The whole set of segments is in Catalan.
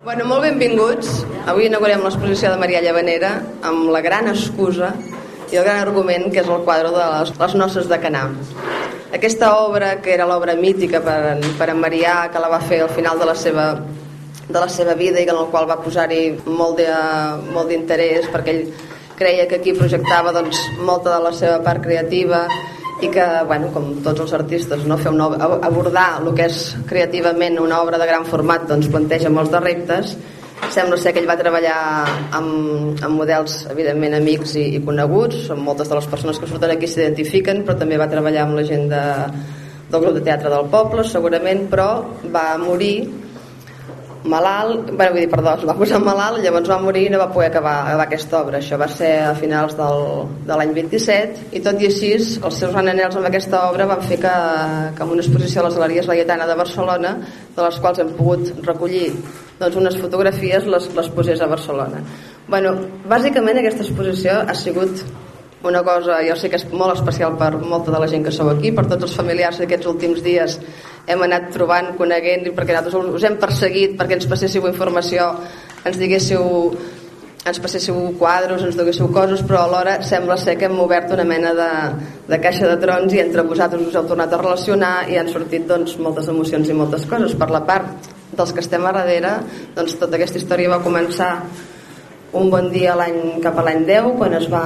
Bueno, molt benvinguts. Avui inaugurem l'exposició de Maria Llavanera amb la gran excusa i el gran argument que és el quadre de les, les noces de Canà. Aquesta obra, que era l'obra mítica per, per en Marià, que la va fer al final de la seva, de la seva vida i en el qual va posar-hi molt d'interès perquè ell creia que aquí projectava doncs, molta de la seva part creativa i que, bueno, com tots els artistes, no, fer una, abordar el que és creativament una obra de gran format doncs, planteja molts de reptes. Sembla ser que ell va treballar amb, amb models, evidentment, amics i, i coneguts, amb moltes de les persones que surten aquí s'identifiquen, però també va treballar amb la gent de, del grup de teatre del poble, segurament, però va morir malalt, bueno, vull dir, perdó, es va posar malalt, llavors va morir i no va poder acabar, acabar aquesta obra. Això va ser a finals del, de l'any 27 i tot i així els seus anells amb aquesta obra van fer que, que amb una exposició a les Galeries Laietana de Barcelona, de les quals hem pogut recollir doncs, unes fotografies, les, les posés a Barcelona. Bueno, bàsicament aquesta exposició ha sigut una cosa, jo sé que és molt especial per molta de la gent que sou aquí, per tots els familiars d'aquests últims dies hem anat trobant, coneguent, perquè nosaltres us hem perseguit perquè ens passéssiu informació, ens diguéssiu ens passéssiu quadros, ens donéssiu coses, però alhora sembla ser que hem obert una mena de, de caixa de trons i entre vosaltres us heu tornat a relacionar i han sortit doncs, moltes emocions i moltes coses. Per la part dels que estem a darrere, doncs, tota aquesta història va començar un bon dia l'any cap a l'any 10 quan es va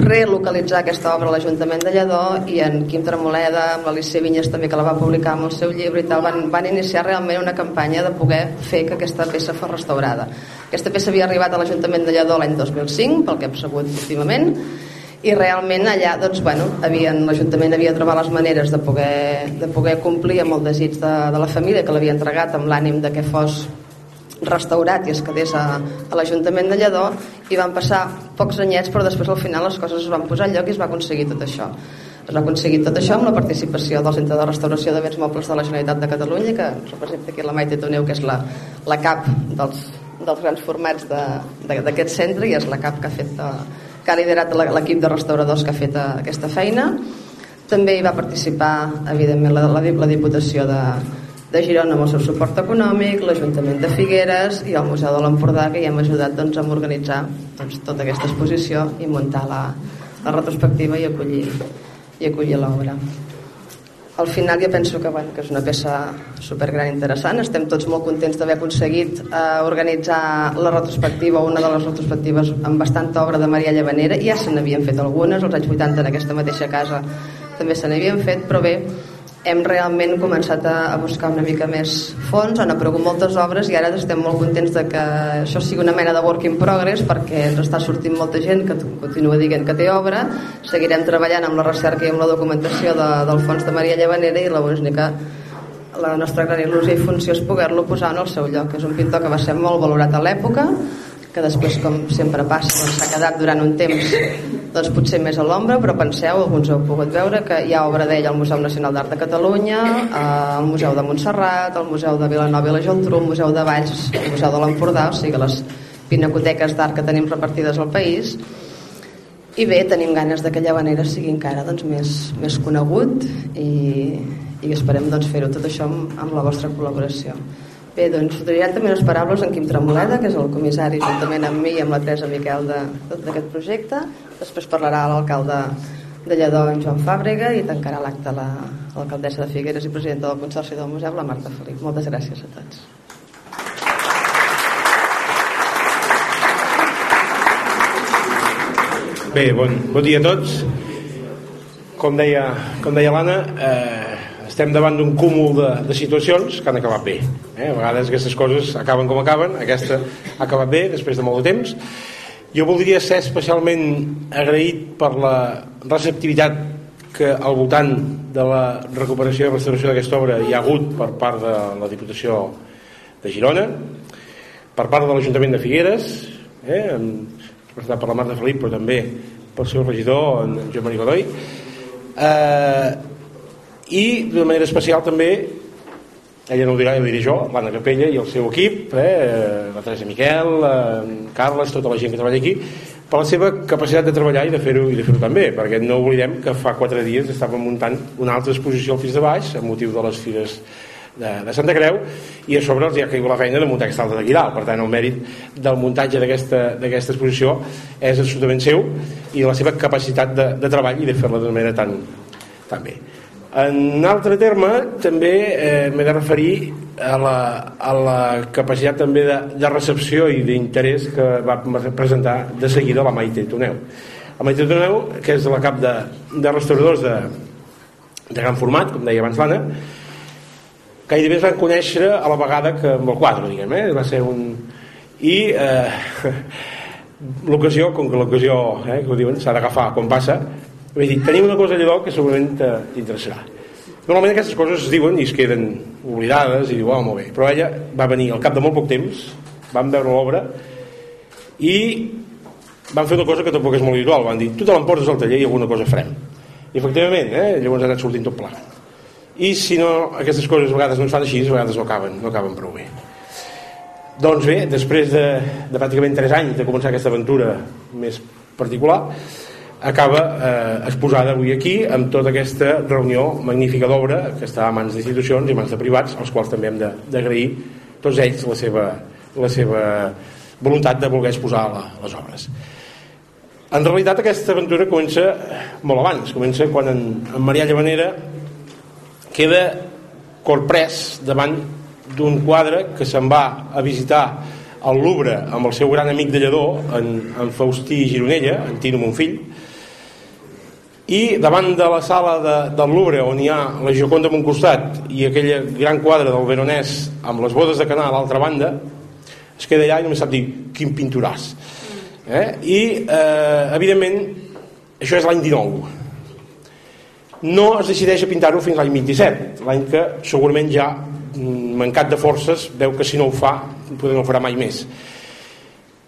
relocalitzar aquesta obra a l'Ajuntament de Lledó i en Quim Tremoleda, amb l'Alicia Vinyes també que la va publicar amb el seu llibre i tal, van, van iniciar realment una campanya de poder fer que aquesta peça fos restaurada. Aquesta peça havia arribat a l'Ajuntament de Lledó l'any 2005, pel que hem sabut últimament, i realment allà doncs, bueno, l'Ajuntament havia trobat les maneres de poder, de poder complir amb el desig de, de la família que l'havia entregat amb l'ànim de que fos restaurat i es quedés a, a l'Ajuntament de Lledó i van passar pocs anyets però després al final les coses es van posar al lloc i es va aconseguir tot això. Es va aconseguir tot això amb la participació del Centre de Restauració de Béns Mobles de la Generalitat de Catalunya que representa aquí la Maite Toneu que és la, la cap dels, dels grans formats d'aquest centre i és la cap que ha fet que ha liderat l'equip de restauradors que ha fet aquesta feina. També hi va participar evidentment la, la, la Diputació de, de Girona amb el seu suport econòmic, l'Ajuntament de Figueres i el Museu de l'Empordà que hi hem ajudat doncs, a organitzar doncs, tota aquesta exposició i muntar la, la retrospectiva i acollir, i acollir l'obra. Al final jo penso que, bueno, que és una peça supergran interessant, estem tots molt contents d'haver aconseguit eh, organitzar la retrospectiva, una de les retrospectives amb bastanta obra de Maria Llavanera, ja se n'havien fet algunes, als anys 80 en aquesta mateixa casa també se n'havien fet, però bé, hem realment començat a, a buscar una mica més fons, han aparegut moltes obres i ara estem molt contents de que això sigui una mena de work in progress perquè ens està sortint molta gent que continua dient que té obra, seguirem treballant amb la recerca i amb la documentació de, del fons de Maria Llevanera i la única la nostra gran il·lusió i funció és poder-lo posar en el seu lloc. És un pintor que va ser molt valorat a l'època, que després, com sempre passa, doncs, s'ha doncs, quedat durant un temps doncs, potser més a l'ombra, però penseu, alguns heu pogut veure que hi ha obra d'ell al Museu Nacional d'Art de Catalunya, al Museu de Montserrat, al Museu de Vilanova i la Geltrú, al Museu de Valls, al Museu de l'Empordà, o sigui, les pinacoteques d'art que tenim repartides al país, i bé, tenim ganes de que Llavanera sigui encara doncs, més, més conegut i, i esperem doncs, fer-ho tot això amb, amb la vostra col·laboració. Bé, doncs diré també unes paraules en Quim Tremoleda, que és el comissari juntament amb mi i amb la Teresa Miquel d'aquest projecte. Després parlarà l'alcalde de Lledó, en Joan Fàbrega, i tancarà l'acte l'alcaldessa de Figueres i presidenta del Consorci del Museu, la Marta Felip. Moltes gràcies a tots. Bé, bon, bon dia a tots. Com deia, com deia l'Anna, eh, estem davant d'un cúmul de, de situacions que han acabat bé eh? a vegades aquestes coses acaben com acaben aquesta ha acabat bé després de molt de temps jo voldria ser especialment agraït per la receptivitat que al voltant de la recuperació i restauració d'aquesta obra hi ha hagut per part de la Diputació de Girona per part de l'Ajuntament de Figueres eh? representat per la Marta Felip però també pel seu regidor en Joan Maria eh, i d'una manera especial també ella no ho dirà, ho diré jo l'Anna Capella i el seu equip eh, la Teresa Miquel, eh, Carles tota la gent que treballa aquí per la seva capacitat de treballar i de fer-ho i de fer-ho també perquè no oblidem que fa quatre dies estàvem muntant una altra exposició al Fis de Baix amb motiu de les fires de, de Santa Creu i a sobre els hi ha caigut la feina de muntar aquesta altra d'aquí dalt. Per tant el mèrit del muntatge d'aquesta exposició és absolutament seu i la seva capacitat de, de treball i de fer-la d'una manera tan, tan bé en altre terme també eh, m'he de referir a la, a la capacitat també de, de recepció i d'interès que va presentar de seguida la Maite Toneu la Maite Toneu que és la cap de, de restauradors de, de gran format, com deia abans l'Anna gairebé es van conèixer a la vegada que amb el quadre, diguem, eh? va ser un... i eh, l'ocasió, com que l'ocasió eh, que ho diuen, s'ha d'agafar quan passa vull dir, tenim una cosa allò que segurament t'interessarà. Normalment aquestes coses es diuen i es queden oblidades i diu, oh, molt bé, però ella va venir al cap de molt poc temps vam veure l'obra i van fer una cosa que tampoc és molt habitual. Van dir, tu te l'emportes al taller i alguna cosa farem. I efectivament, eh, llavors ha anat sortint tot pla i si no, aquestes coses a vegades no es fan així, a vegades no acaben, no acaben prou bé. Doncs bé, després de, de pràcticament 3 anys de començar aquesta aventura més particular acaba eh, exposada avui aquí amb tota aquesta reunió magnífica d'obra que està a mans d'institucions i mans de privats als quals també hem d'agrair tots ells la seva, la seva voluntat de voler exposar la, les obres. En realitat aquesta aventura comença molt abans. Comença quan en, en Marià Llavanera queda corprès davant d'un quadre que se'n va a visitar al Louvre amb el seu gran amic de Lledó en, en Faustí Gironella en Tino Monfill i davant de la sala de, del Louvre on hi ha la Gioconda a un costat i aquell gran quadre del Veronès amb les bodes de canal a l'altra banda es queda allà i només sap dir quin pinturàs. Eh? i eh, evidentment això és l'any 19 no es decideix a pintar-ho fins l'any 27 l'any que segurament ja mm, mancat de forces veu que si no ho fa potser no ho farà mai més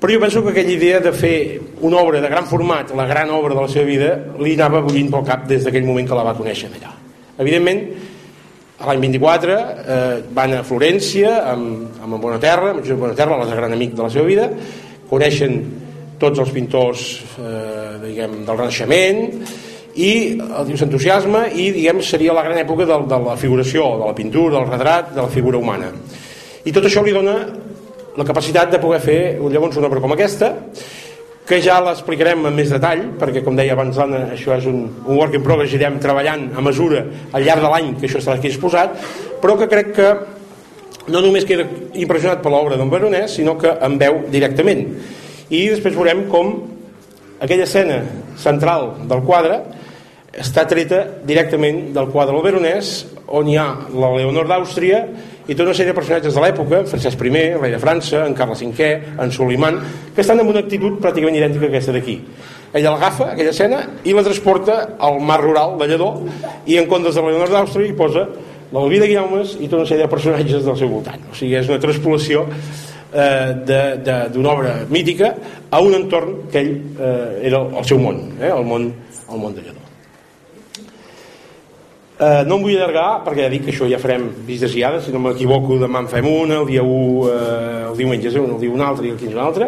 però jo penso que aquella idea de fer una obra de gran format la gran obra de la seva vida li anava bullint pel cap des d'aquell moment que la va conèixer allà evidentment l'any 24 eh, van a Florència amb, amb en Bonaterra amb Josep Bonaterra, el gran amic de la seva vida coneixen tots els pintors eh, diguem, del Renaixement i el diu s'entusiasma i diguem seria la gran època de, de la figuració, de la pintura, del retrat, de la figura humana. I tot això li dona la capacitat de poder fer llavors una obra com aquesta que ja l'explicarem en més detall perquè com deia abans l'Anna això és un, un work in progress i irem treballant a mesura al llarg de l'any que això estarà aquí exposat però que crec que no només queda impressionat per l'obra d'en Veronès sinó que en veu directament. I després veurem com aquella escena central del quadre està treta directament del quadre del Veronès on hi ha la Leonor d'Àustria i tota una sèrie de personatges de l'època Francesc I, rei de França, en Carles V en Soliman, que estan en una actitud pràcticament idèntica a aquesta d'aquí. Ella l'agafa, aquella escena, i la transporta al mar rural de Lledó i en comptes de la Leonor d'Àustria hi posa l'Albí de Guillaumes i tota una sèrie de personatges del seu voltant. O sigui, és una transpolació eh, d'una obra mítica a un entorn que ell eh, era el seu món, eh, el món, el món de Lledó Eh, no em vull allargar perquè ja dic que això ja farem visites guiades si no m'equivoco demà en fem una el dia 1 eh, el diumenge és un, el dia un altre i el 15 un altre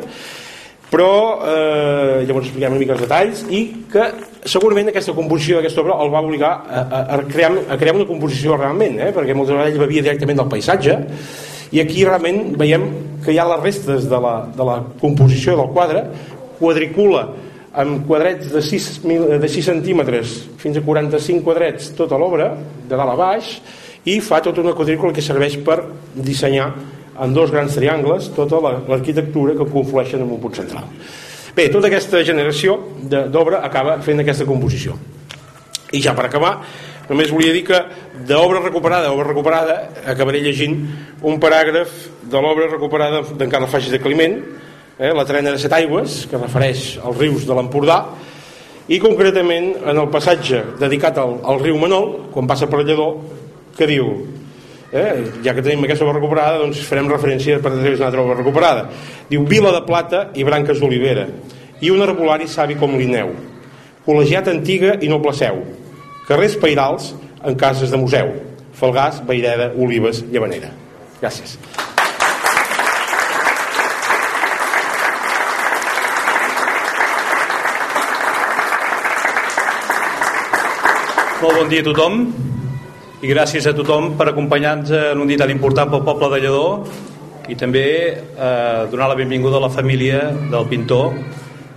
però eh, llavors expliquem una mica els detalls i que segurament aquesta composició d'aquesta obra el va obligar a, a, a, crear, a crear una composició realment eh? perquè moltes vegades ell bevia directament del paisatge i aquí realment veiem que hi ha les restes de la, de la composició del quadre quadricula amb quadrets de 6, de 6 centímetres fins a 45 quadrets tota l'obra, de dalt a baix, i fa tota una quadrícula que serveix per dissenyar en dos grans triangles tota l'arquitectura que conflueixen en un punt central. Bé, tota aquesta generació d'obra acaba fent aquesta composició. I ja per acabar, només volia dir que d'obra recuperada a obra recuperada acabaré llegint un paràgraf de l'obra recuperada d'en Carles Faixes de Climent, eh, la trena de set aigües, que refereix als rius de l'Empordà, i concretament en el passatge dedicat al, al riu Manol, quan passa per Lledó, que diu, eh, ja que tenim aquesta recuperada, doncs farem referència per després una altra recuperada. Diu, Vila de Plata i branques d'olivera, i un arbolari savi com l'Ineu, col·legiat antiga i noble seu, carrers pairals en cases de museu, Falgars, Vaireda, Olives, Llevanera. Gràcies. Molt bon dia a tothom. i gràcies a tothom per acompanyar-nos en un dia tan important pel poble de Lledó i també eh, donar la benvinguda a la família del pintor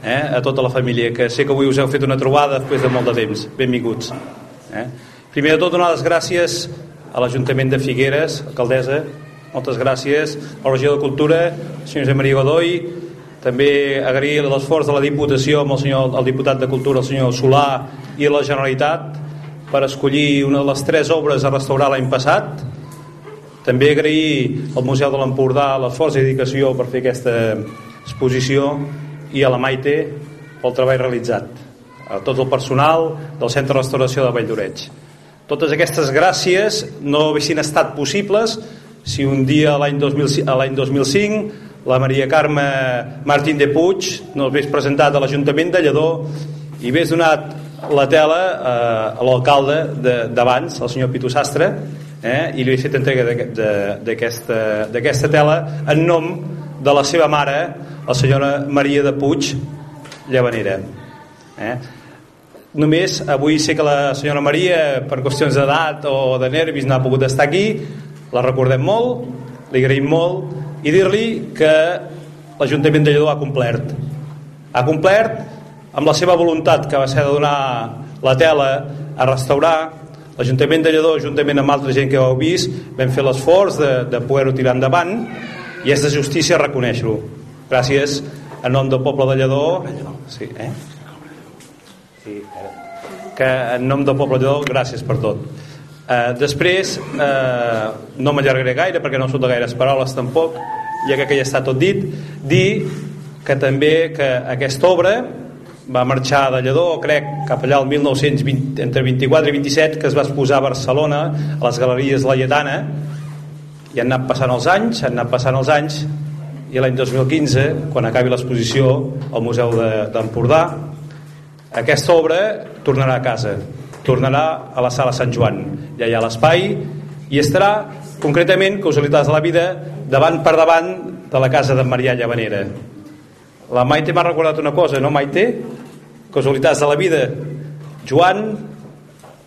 eh, a tota la família que sé que avui us heu fet una trobada després de molt de temps benvinguts eh. primer de tot donar les gràcies a l'Ajuntament de Figueres alcaldessa, moltes gràcies al regidor de Cultura, el senyor Josep Maria Godoy també agrair l'esforç de la Diputació amb el, senyor, el diputat de Cultura, el senyor Solà i la Generalitat per escollir una de les tres obres a restaurar l'any passat. També agrair al Museu de l'Empordà l'esforç i dedicació per fer aquesta exposició i a la Maite pel treball realitzat a tot el personal del Centre de Restauració de Vall d'Oreig totes aquestes gràcies no haguessin estat possibles si un dia l'any 2005 la Maria Carme Martín de Puig no hagués presentat a l'Ajuntament de Lledó i hagués donat la tela eh, a l'alcalde d'abans, el senyor Pitu Sastre eh? i li he fet entrega d'aquesta tela en nom de la seva mare la senyora Maria de Puig Llevanera eh? només avui sé que la senyora Maria per qüestions d'edat o de nervis no ha pogut estar aquí la recordem molt li agraïm molt i dir-li que l'Ajuntament de Lledó ha complert ha complert amb la seva voluntat que va ser de donar la tela a restaurar l'Ajuntament de Lledó, juntament amb altra gent que ho heu vist, vam fer l'esforç de, de poder-ho tirar endavant i és de justícia reconèixer-ho. Gràcies en nom del poble de Lledó. Sí, eh? sí, que en nom del poble de Lledó, gràcies per tot. Eh, després, eh, no m'allargaré gaire perquè no surt de gaires paraules tampoc, ja que ja està tot dit, dir que també que aquesta obra va marxar de Lledó, crec, cap allà el 1920, entre 24 i 27, que es va exposar a Barcelona, a les Galeries Laietana, i han anat passant els anys, han anat passant els anys, i l'any 2015, quan acabi l'exposició al Museu d'Empordà, de, aquesta obra tornarà a casa, tornarà a la Sala Sant Joan. Ja hi ha l'espai i estarà, concretament, causalitats de la vida, davant per davant de la casa de Maria Llavanera. La Maite m'ha recordat una cosa, no Maite? Casualitats de la vida. Joan,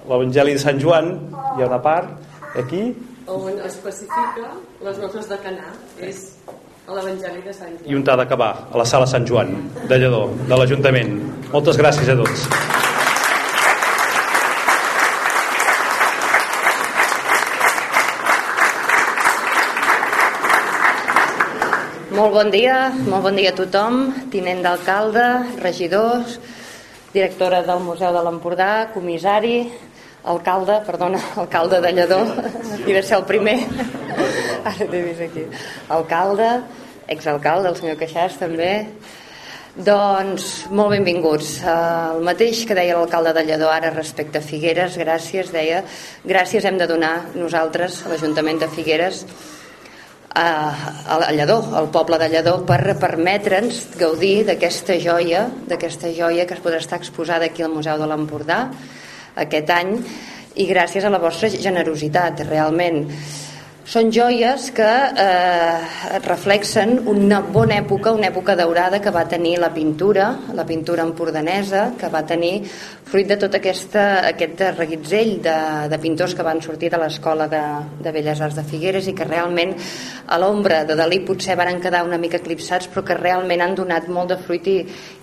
l'Evangeli de Sant Joan, hi ha una part aquí. On especifica les noces de Canà, és a l'Evangeli de Sant Joan. I un t'ha d'acabar, a la sala Sant Joan, de Lledó, de l'Ajuntament. Moltes gràcies a tots. Molt bon dia, molt bon dia a tothom, tinent d'alcalde, regidors, directora del Museu de l'Empordà, comissari, alcalde, perdona, alcalde de Lledó, i de ser el primer, ara t'he vist aquí, alcalde, exalcalde, el senyor Queixàs també, doncs molt benvinguts. El mateix que deia l'alcalde de Lledó ara respecte a Figueres, gràcies, deia, gràcies hem de donar nosaltres, l'Ajuntament de Figueres, a, a Lledó, al poble de Lledó, per permetre'ns gaudir d'aquesta joia, d'aquesta joia que es podrà estar exposada aquí al Museu de l'Empordà aquest any i gràcies a la vostra generositat, realment. Són joies que eh, reflexen una bona època, una època daurada que va tenir la pintura, la pintura empordanesa, que va tenir fruit de tot aquesta, aquest reguitzell de, de pintors que van sortir de l'Escola de, de Belles Arts de Figueres i que realment a l'ombra de Dalí potser van quedar una mica eclipsats però que realment han donat molt de fruit i,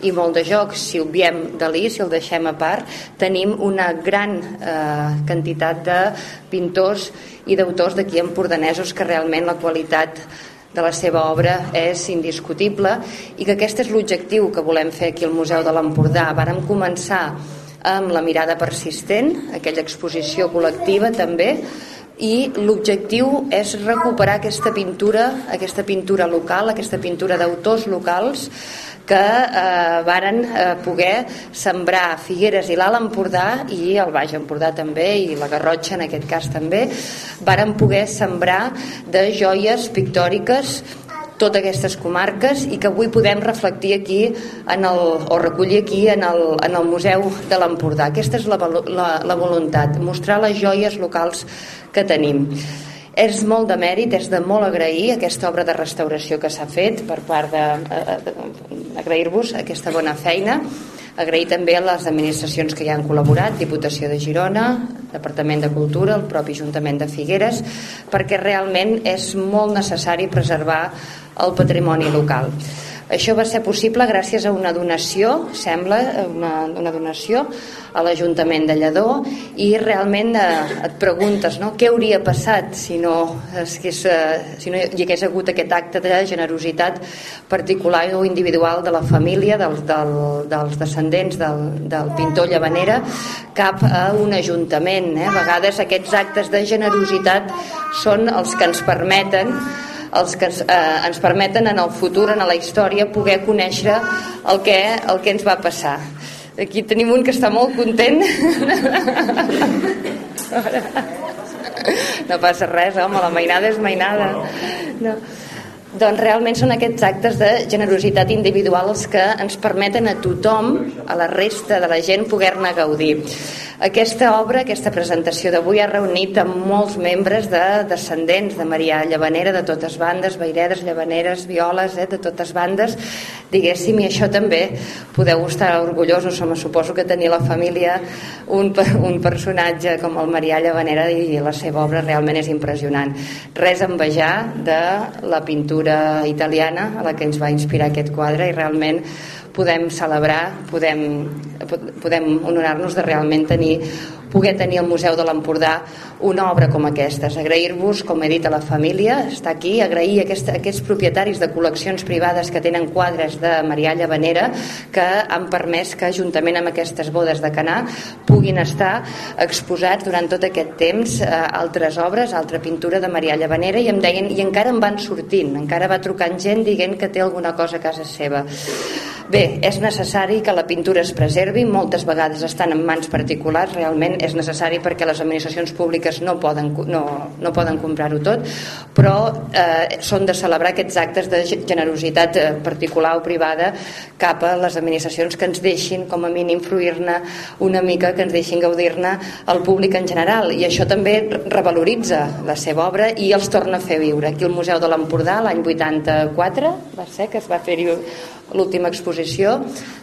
i molt de joc. Si obviem Dalí, si el deixem a part, tenim una gran eh, quantitat de pintors i d'autors d'aquí empordanesos que realment la qualitat de la seva obra és indiscutible i que aquest és l'objectiu que volem fer aquí al Museu de l'Empordà. Vàrem començar amb la mirada persistent, aquella exposició col·lectiva també, i l'objectiu és recuperar aquesta pintura, aquesta pintura local, aquesta pintura d'autors locals que eh, varen eh, poder sembrar Figueres i l'Alt Empordà i el Baix Empordà també i la Garrotxa en aquest cas també varen poder sembrar de joies pictòriques totes aquestes comarques i que avui podem reflectir aquí en el, o recollir aquí en el, en el Museu de l'Empordà. Aquesta és la, la, la voluntat, mostrar les joies locals que tenim. És molt de mèrit, és de molt agrair aquesta obra de restauració que s'ha fet per part d'agrair-vos aquesta bona feina agrair també a les administracions que hi han col·laborat, Diputació de Girona, Departament de Cultura, el propi Ajuntament de Figueres, perquè realment és molt necessari preservar el patrimoni local. Això va ser possible gràcies a una donació, sembla, una, una donació a l'Ajuntament de Lledó i realment eh, et preguntes no? què hauria passat si no, hagués, eh, si no hi hagués hagut aquest acte de generositat particular o individual de la família, dels, del, dels descendents del, del pintor Llevanera cap a un ajuntament. Eh? A vegades aquests actes de generositat són els que ens permeten els que eh, ens permeten en el futur, en la història, poder conèixer el que, el que ens va passar. Aquí tenim un que està molt content. No passa res, home, la mainada és mainada. No. Doncs realment són aquests actes de generositat individual els que ens permeten a tothom, a la resta de la gent, poder-ne gaudir. Aquesta obra, aquesta presentació d'avui ha reunit amb molts membres de descendents de Marià Llavanera de totes bandes, veiredes, llavaneres, violes, eh, de totes bandes, diguéssim, i això també podeu estar orgullosos, home, suposo que tenir la família un, un personatge com el Marià Llavanera i la seva obra realment és impressionant. Res a envejar de la pintura italiana a la que ens va inspirar aquest quadre i realment podem celebrar, podem, podem honorar-nos de realment tenir poder tenir al Museu de l'Empordà una obra com aquesta. Agrair-vos, com he dit, a la família, està aquí, agrair aquest, aquests propietaris de col·leccions privades que tenen quadres de Marià Llavanera que han permès que, juntament amb aquestes bodes de Canà, puguin estar exposats durant tot aquest temps eh, altres obres, altra pintura de Marià Llavanera i em deien, i encara en van sortint, encara va trucant gent dient que té alguna cosa a casa seva. Bé, és necessari que la pintura es preservi, moltes vegades estan en mans particulars, realment és necessari perquè les administracions públiques no poden, no, no poden comprar-ho tot, però eh, són de celebrar aquests actes de generositat eh, particular o privada cap a les administracions que ens deixin com a mínim fruir-ne una mica, que ens deixin gaudir-ne el públic en general i això també revaloritza la seva obra i els torna a fer viure. Aquí al Museu de l'Empordà l'any 84 va ser que es va fer-hi l'última exposició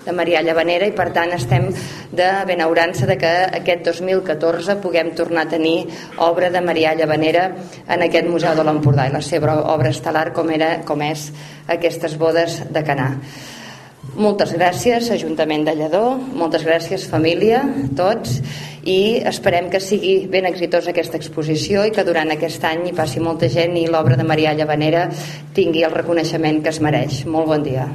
de Maria Llavanera i per tant estem de benaurança de que aquest 2014 puguem tornar a tenir obra de Maria Llavanera en aquest Museu de l'Empordà i la seva obra estel·lar com, era, com és aquestes bodes de Canà. Moltes gràcies, Ajuntament de Lledó, moltes gràcies, família, tots, i esperem que sigui ben exitosa aquesta exposició i que durant aquest any hi passi molta gent i l'obra de Maria Llavanera tingui el reconeixement que es mereix. Molt bon dia.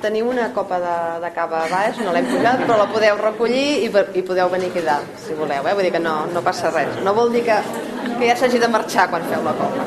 Teniu una copa de, de cava a baix, no l'hem pujat, però la podeu recollir i, i podeu venir aquí dalt, si voleu. Eh? Vull dir que no, no passa res. No vol dir que, que ja s'hagi de marxar quan feu la copa.